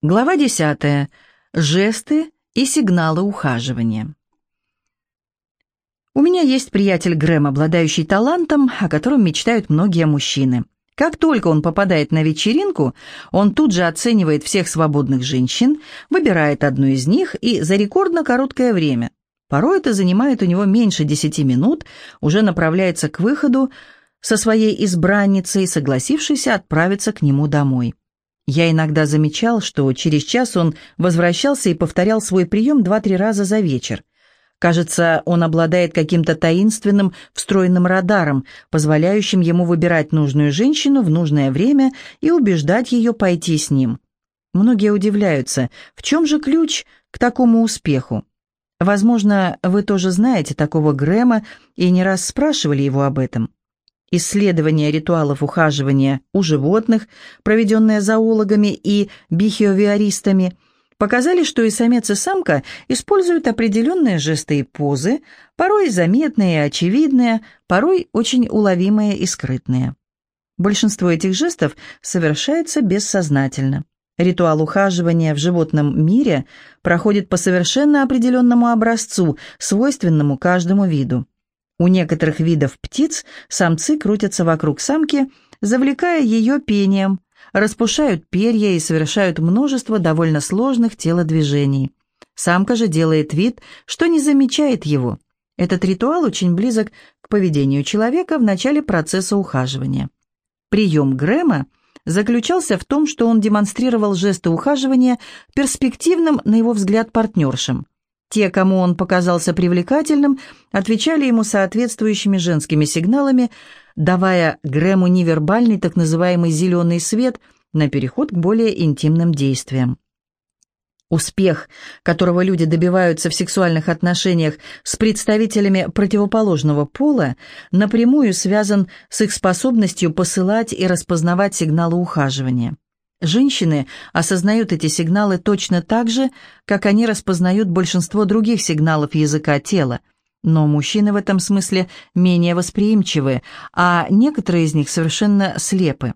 Глава 10. Жесты и сигналы ухаживания. У меня есть приятель Грэм, обладающий талантом, о котором мечтают многие мужчины. Как только он попадает на вечеринку, он тут же оценивает всех свободных женщин, выбирает одну из них и за рекордно короткое время, порой это занимает у него меньше десяти минут, уже направляется к выходу со своей избранницей, согласившейся отправиться к нему домой. Я иногда замечал, что через час он возвращался и повторял свой прием два-три раза за вечер. Кажется, он обладает каким-то таинственным встроенным радаром, позволяющим ему выбирать нужную женщину в нужное время и убеждать ее пойти с ним. Многие удивляются, в чем же ключ к такому успеху? Возможно, вы тоже знаете такого Грэма и не раз спрашивали его об этом. Исследования ритуалов ухаживания у животных, проведенные зоологами и бихевиористами, показали, что и самец, и самка используют определенные жесты и позы, порой заметные и очевидные, порой очень уловимые и скрытные. Большинство этих жестов совершается бессознательно. Ритуал ухаживания в животном мире проходит по совершенно определенному образцу, свойственному каждому виду. У некоторых видов птиц самцы крутятся вокруг самки, завлекая ее пением, распушают перья и совершают множество довольно сложных телодвижений. Самка же делает вид, что не замечает его. Этот ритуал очень близок к поведению человека в начале процесса ухаживания. Прием Грэма заключался в том, что он демонстрировал жесты ухаживания перспективным, на его взгляд, партнершам – те, кому он показался привлекательным, отвечали ему соответствующими женскими сигналами, давая Грэму невербальный так называемый «зеленый свет» на переход к более интимным действиям. Успех, которого люди добиваются в сексуальных отношениях с представителями противоположного пола, напрямую связан с их способностью посылать и распознавать сигналы ухаживания. Женщины осознают эти сигналы точно так же, как они распознают большинство других сигналов языка тела, но мужчины в этом смысле менее восприимчивы, а некоторые из них совершенно слепы.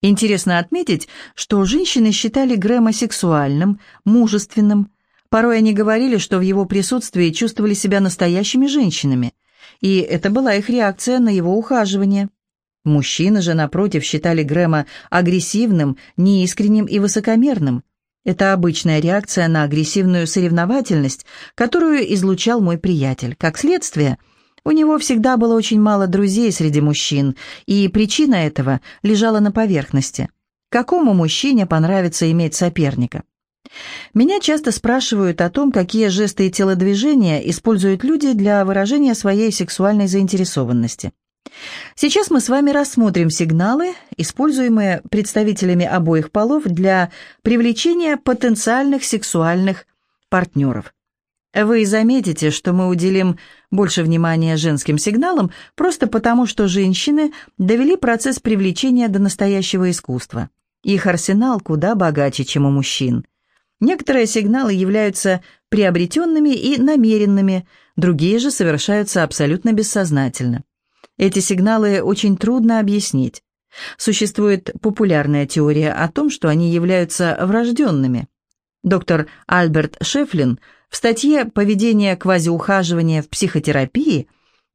Интересно отметить, что женщины считали Грэма сексуальным, мужественным. Порой они говорили, что в его присутствии чувствовали себя настоящими женщинами, и это была их реакция на его ухаживание. Мужчины же, напротив, считали Грэма агрессивным, неискренним и высокомерным. Это обычная реакция на агрессивную соревновательность, которую излучал мой приятель. Как следствие, у него всегда было очень мало друзей среди мужчин, и причина этого лежала на поверхности. Какому мужчине понравится иметь соперника? Меня часто спрашивают о том, какие жесты и телодвижения используют люди для выражения своей сексуальной заинтересованности. Сейчас мы с вами рассмотрим сигналы, используемые представителями обоих полов для привлечения потенциальных сексуальных партнеров. Вы заметите, что мы уделим больше внимания женским сигналам просто потому, что женщины довели процесс привлечения до настоящего искусства. Их арсенал куда богаче, чем у мужчин. Некоторые сигналы являются приобретенными и намеренными, другие же совершаются абсолютно бессознательно. Эти сигналы очень трудно объяснить. Существует популярная теория о том, что они являются врожденными. Доктор Альберт Шефлин в статье «Поведение квазиухаживания в психотерапии»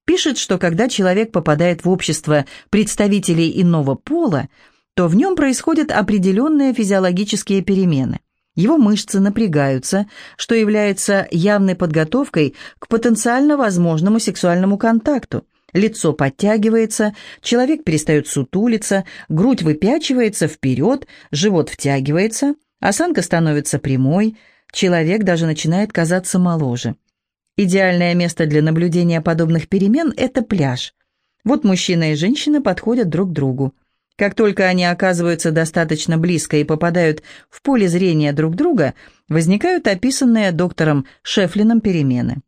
пишет, что когда человек попадает в общество представителей иного пола, то в нем происходят определенные физиологические перемены. Его мышцы напрягаются, что является явной подготовкой к потенциально возможному сексуальному контакту – Лицо подтягивается, человек перестает сутулиться, грудь выпячивается вперед, живот втягивается, осанка становится прямой, человек даже начинает казаться моложе. Идеальное место для наблюдения подобных перемен – это пляж. Вот мужчина и женщина подходят друг к другу. Как только они оказываются достаточно близко и попадают в поле зрения друг друга, возникают описанные доктором Шефлином перемены.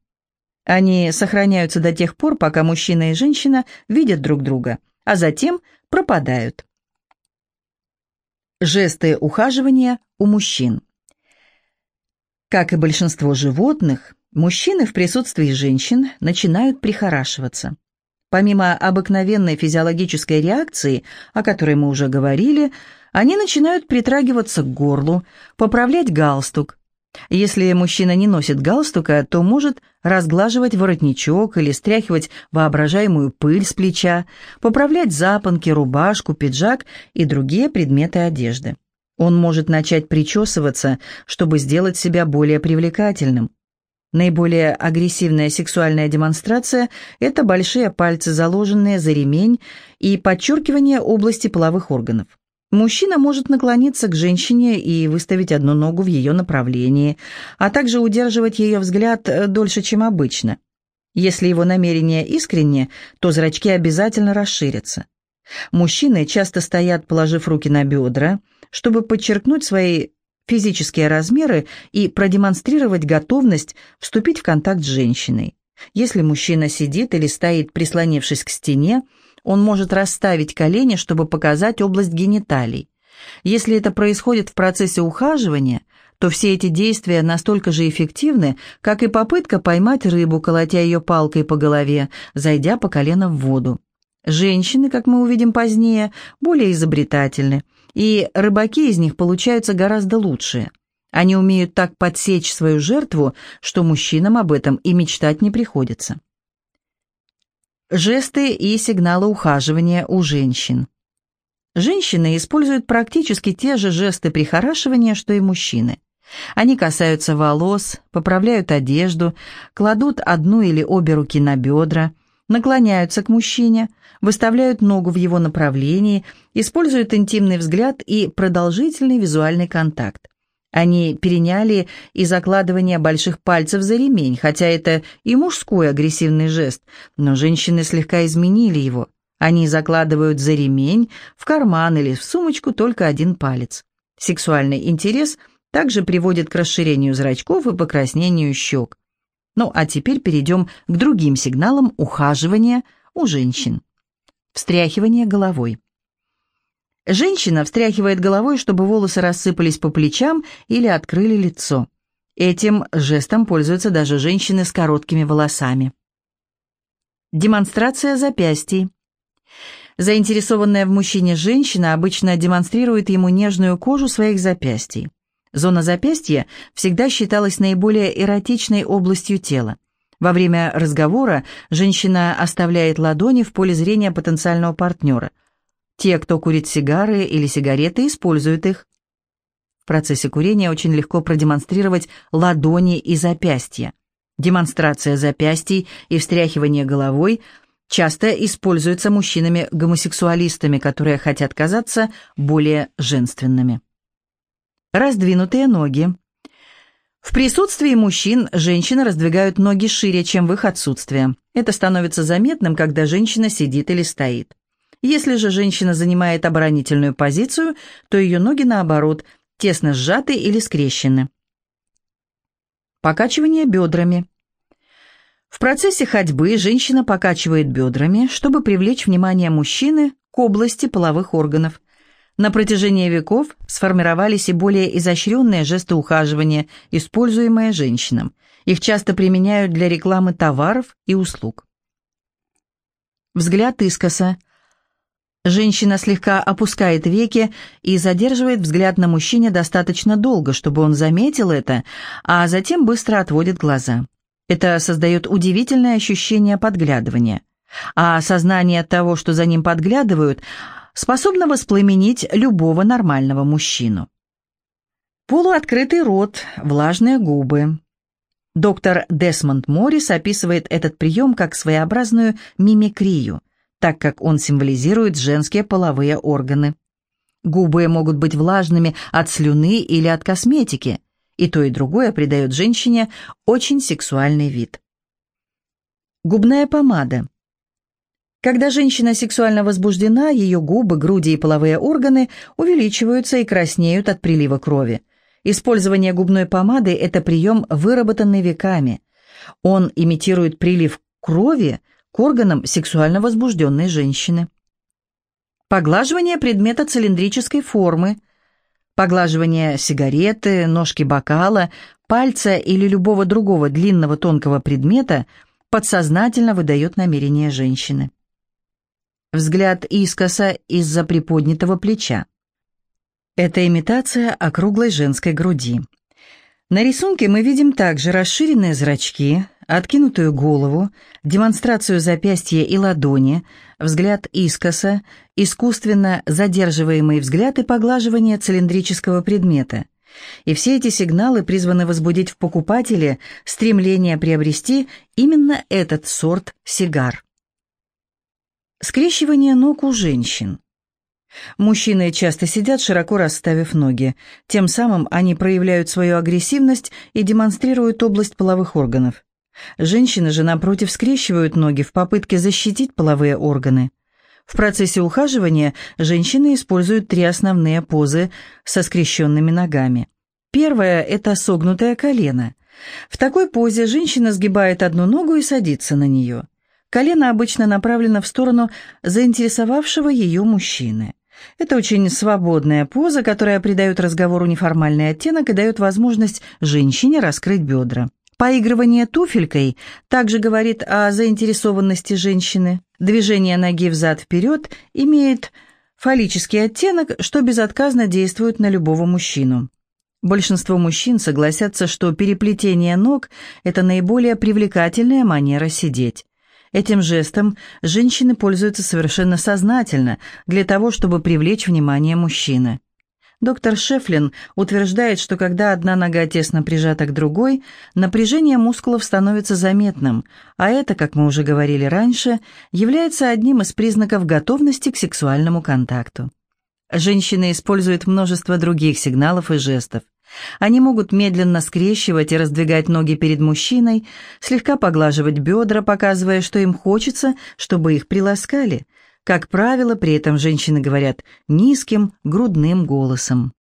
Они сохраняются до тех пор, пока мужчина и женщина видят друг друга, а затем пропадают. Жесты ухаживания у мужчин. Как и большинство животных, мужчины в присутствии женщин начинают прихорашиваться. Помимо обыкновенной физиологической реакции, о которой мы уже говорили, Они начинают притрагиваться к горлу, поправлять галстук. Если мужчина не носит галстука, то может разглаживать воротничок или стряхивать воображаемую пыль с плеча, поправлять запонки, рубашку, пиджак и другие предметы одежды. Он может начать причесываться, чтобы сделать себя более привлекательным. Наиболее агрессивная сексуальная демонстрация – это большие пальцы, заложенные за ремень, и подчеркивание области половых органов. Мужчина может наклониться к женщине и выставить одну ногу в ее направлении, а также удерживать ее взгляд э, дольше, чем обычно. Если его намерение искренне, то зрачки обязательно расширятся. Мужчины часто стоят, положив руки на бедра, чтобы подчеркнуть свои физические размеры и продемонстрировать готовность вступить в контакт с женщиной. Если мужчина сидит или стоит, прислонившись к стене, он может расставить колени, чтобы показать область гениталий. Если это происходит в процессе ухаживания, то все эти действия настолько же эффективны, как и попытка поймать рыбу, колотя ее палкой по голове, зайдя по колено в воду. Женщины, как мы увидим позднее, более изобретательны, и рыбаки из них получаются гораздо лучшие. Они умеют так подсечь свою жертву, что мужчинам об этом и мечтать не приходится. Жесты и сигналы ухаживания у женщин. Женщины используют практически те же жесты прихорашивания, что и мужчины. Они касаются волос, поправляют одежду, кладут одну или обе руки на бедра, наклоняются к мужчине, выставляют ногу в его направлении, используют интимный взгляд и продолжительный визуальный контакт. Они переняли и закладывание больших пальцев за ремень, хотя это и мужской агрессивный жест, но женщины слегка изменили его. Они закладывают за ремень, в карман или в сумочку только один палец. Сексуальный интерес также приводит к расширению зрачков и покраснению щек. Ну а теперь перейдем к другим сигналам ухаживания у женщин. Встряхивание головой. Женщина встряхивает головой, чтобы волосы рассыпались по плечам или открыли лицо. Этим жестом пользуются даже женщины с короткими волосами. Демонстрация запястий. Заинтересованная в мужчине женщина обычно демонстрирует ему нежную кожу своих запястий. Зона запястья всегда считалась наиболее эротичной областью тела. Во время разговора женщина оставляет ладони в поле зрения потенциального партнера – те, кто курит сигары или сигареты, используют их. В процессе курения очень легко продемонстрировать ладони и запястья. Демонстрация запястий и встряхивание головой часто используются мужчинами-гомосексуалистами, которые хотят казаться более женственными. Раздвинутые ноги. В присутствии мужчин женщины раздвигают ноги шире, чем в их отсутствие. Это становится заметным, когда женщина сидит или стоит. Если же женщина занимает оборонительную позицию, то ее ноги, наоборот, тесно сжаты или скрещены. Покачивание бедрами. В процессе ходьбы женщина покачивает бедрами, чтобы привлечь внимание мужчины к области половых органов. На протяжении веков сформировались и более изощренные жесты ухаживания, используемые женщинам. Их часто применяют для рекламы товаров и услуг. Взгляд искоса – Женщина слегка опускает веки и задерживает взгляд на мужчине достаточно долго, чтобы он заметил это, а затем быстро отводит глаза. Это создает удивительное ощущение подглядывания. А осознание того, что за ним подглядывают, способно воспламенить любого нормального мужчину. Полуоткрытый рот, влажные губы. Доктор Десмонд Моррис описывает этот прием как своеобразную мимикрию – так как он символизирует женские половые органы. Губы могут быть влажными от слюны или от косметики, и то и другое придает женщине очень сексуальный вид. Губная помада. Когда женщина сексуально возбуждена, ее губы, груди и половые органы увеличиваются и краснеют от прилива крови. Использование губной помады – это прием, выработанный веками. Он имитирует прилив крови к органам сексуально возбужденной женщины. Поглаживание предмета цилиндрической формы, поглаживание сигареты, ножки бокала, пальца или любого другого длинного тонкого предмета подсознательно выдает намерение женщины. Взгляд искоса из-за приподнятого плеча. Это имитация округлой женской груди. На рисунке мы видим также расширенные зрачки, откинутую голову, демонстрацию запястья и ладони, взгляд искоса, искусственно задерживаемый взгляд и поглаживание цилиндрического предмета. И все эти сигналы призваны возбудить в покупателе стремление приобрести именно этот сорт сигар. Скрещивание ног у женщин. Мужчины часто сидят, широко расставив ноги. Тем самым они проявляют свою агрессивность и демонстрируют область половых органов. Женщины же, напротив, скрещивают ноги в попытке защитить половые органы. В процессе ухаживания женщины используют три основные позы со скрещенными ногами. Первая – это согнутое колено. В такой позе женщина сгибает одну ногу и садится на нее. Колено обычно направлено в сторону заинтересовавшего ее мужчины. Это очень свободная поза, которая придает разговору неформальный оттенок и дает возможность женщине раскрыть бедра. Поигрывание туфелькой также говорит о заинтересованности женщины. Движение ноги взад-вперед имеет фаллический оттенок, что безотказно действует на любого мужчину. Большинство мужчин согласятся, что переплетение ног – это наиболее привлекательная манера сидеть. Этим жестом женщины пользуются совершенно сознательно, для того, чтобы привлечь внимание мужчины. Доктор Шефлин утверждает, что когда одна нога тесно прижата к другой, напряжение мускулов становится заметным, а это, как мы уже говорили раньше, является одним из признаков готовности к сексуальному контакту. Женщины используют множество других сигналов и жестов. Они могут медленно скрещивать и раздвигать ноги перед мужчиной, слегка поглаживать бедра, показывая, что им хочется, чтобы их приласкали – как правило, при этом женщины говорят низким грудным голосом.